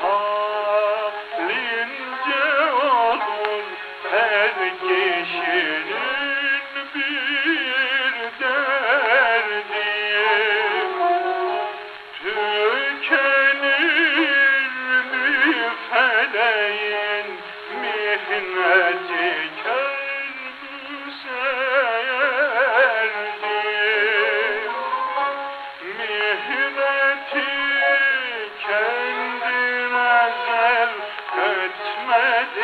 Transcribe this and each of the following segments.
halince olur her kişinin bir derdi tükenir.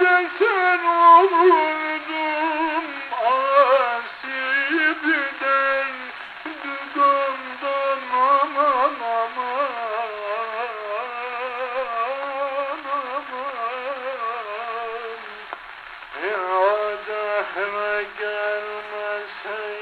desen olurdum asibden Düdümden aman aman aman Ya dehre gelmesen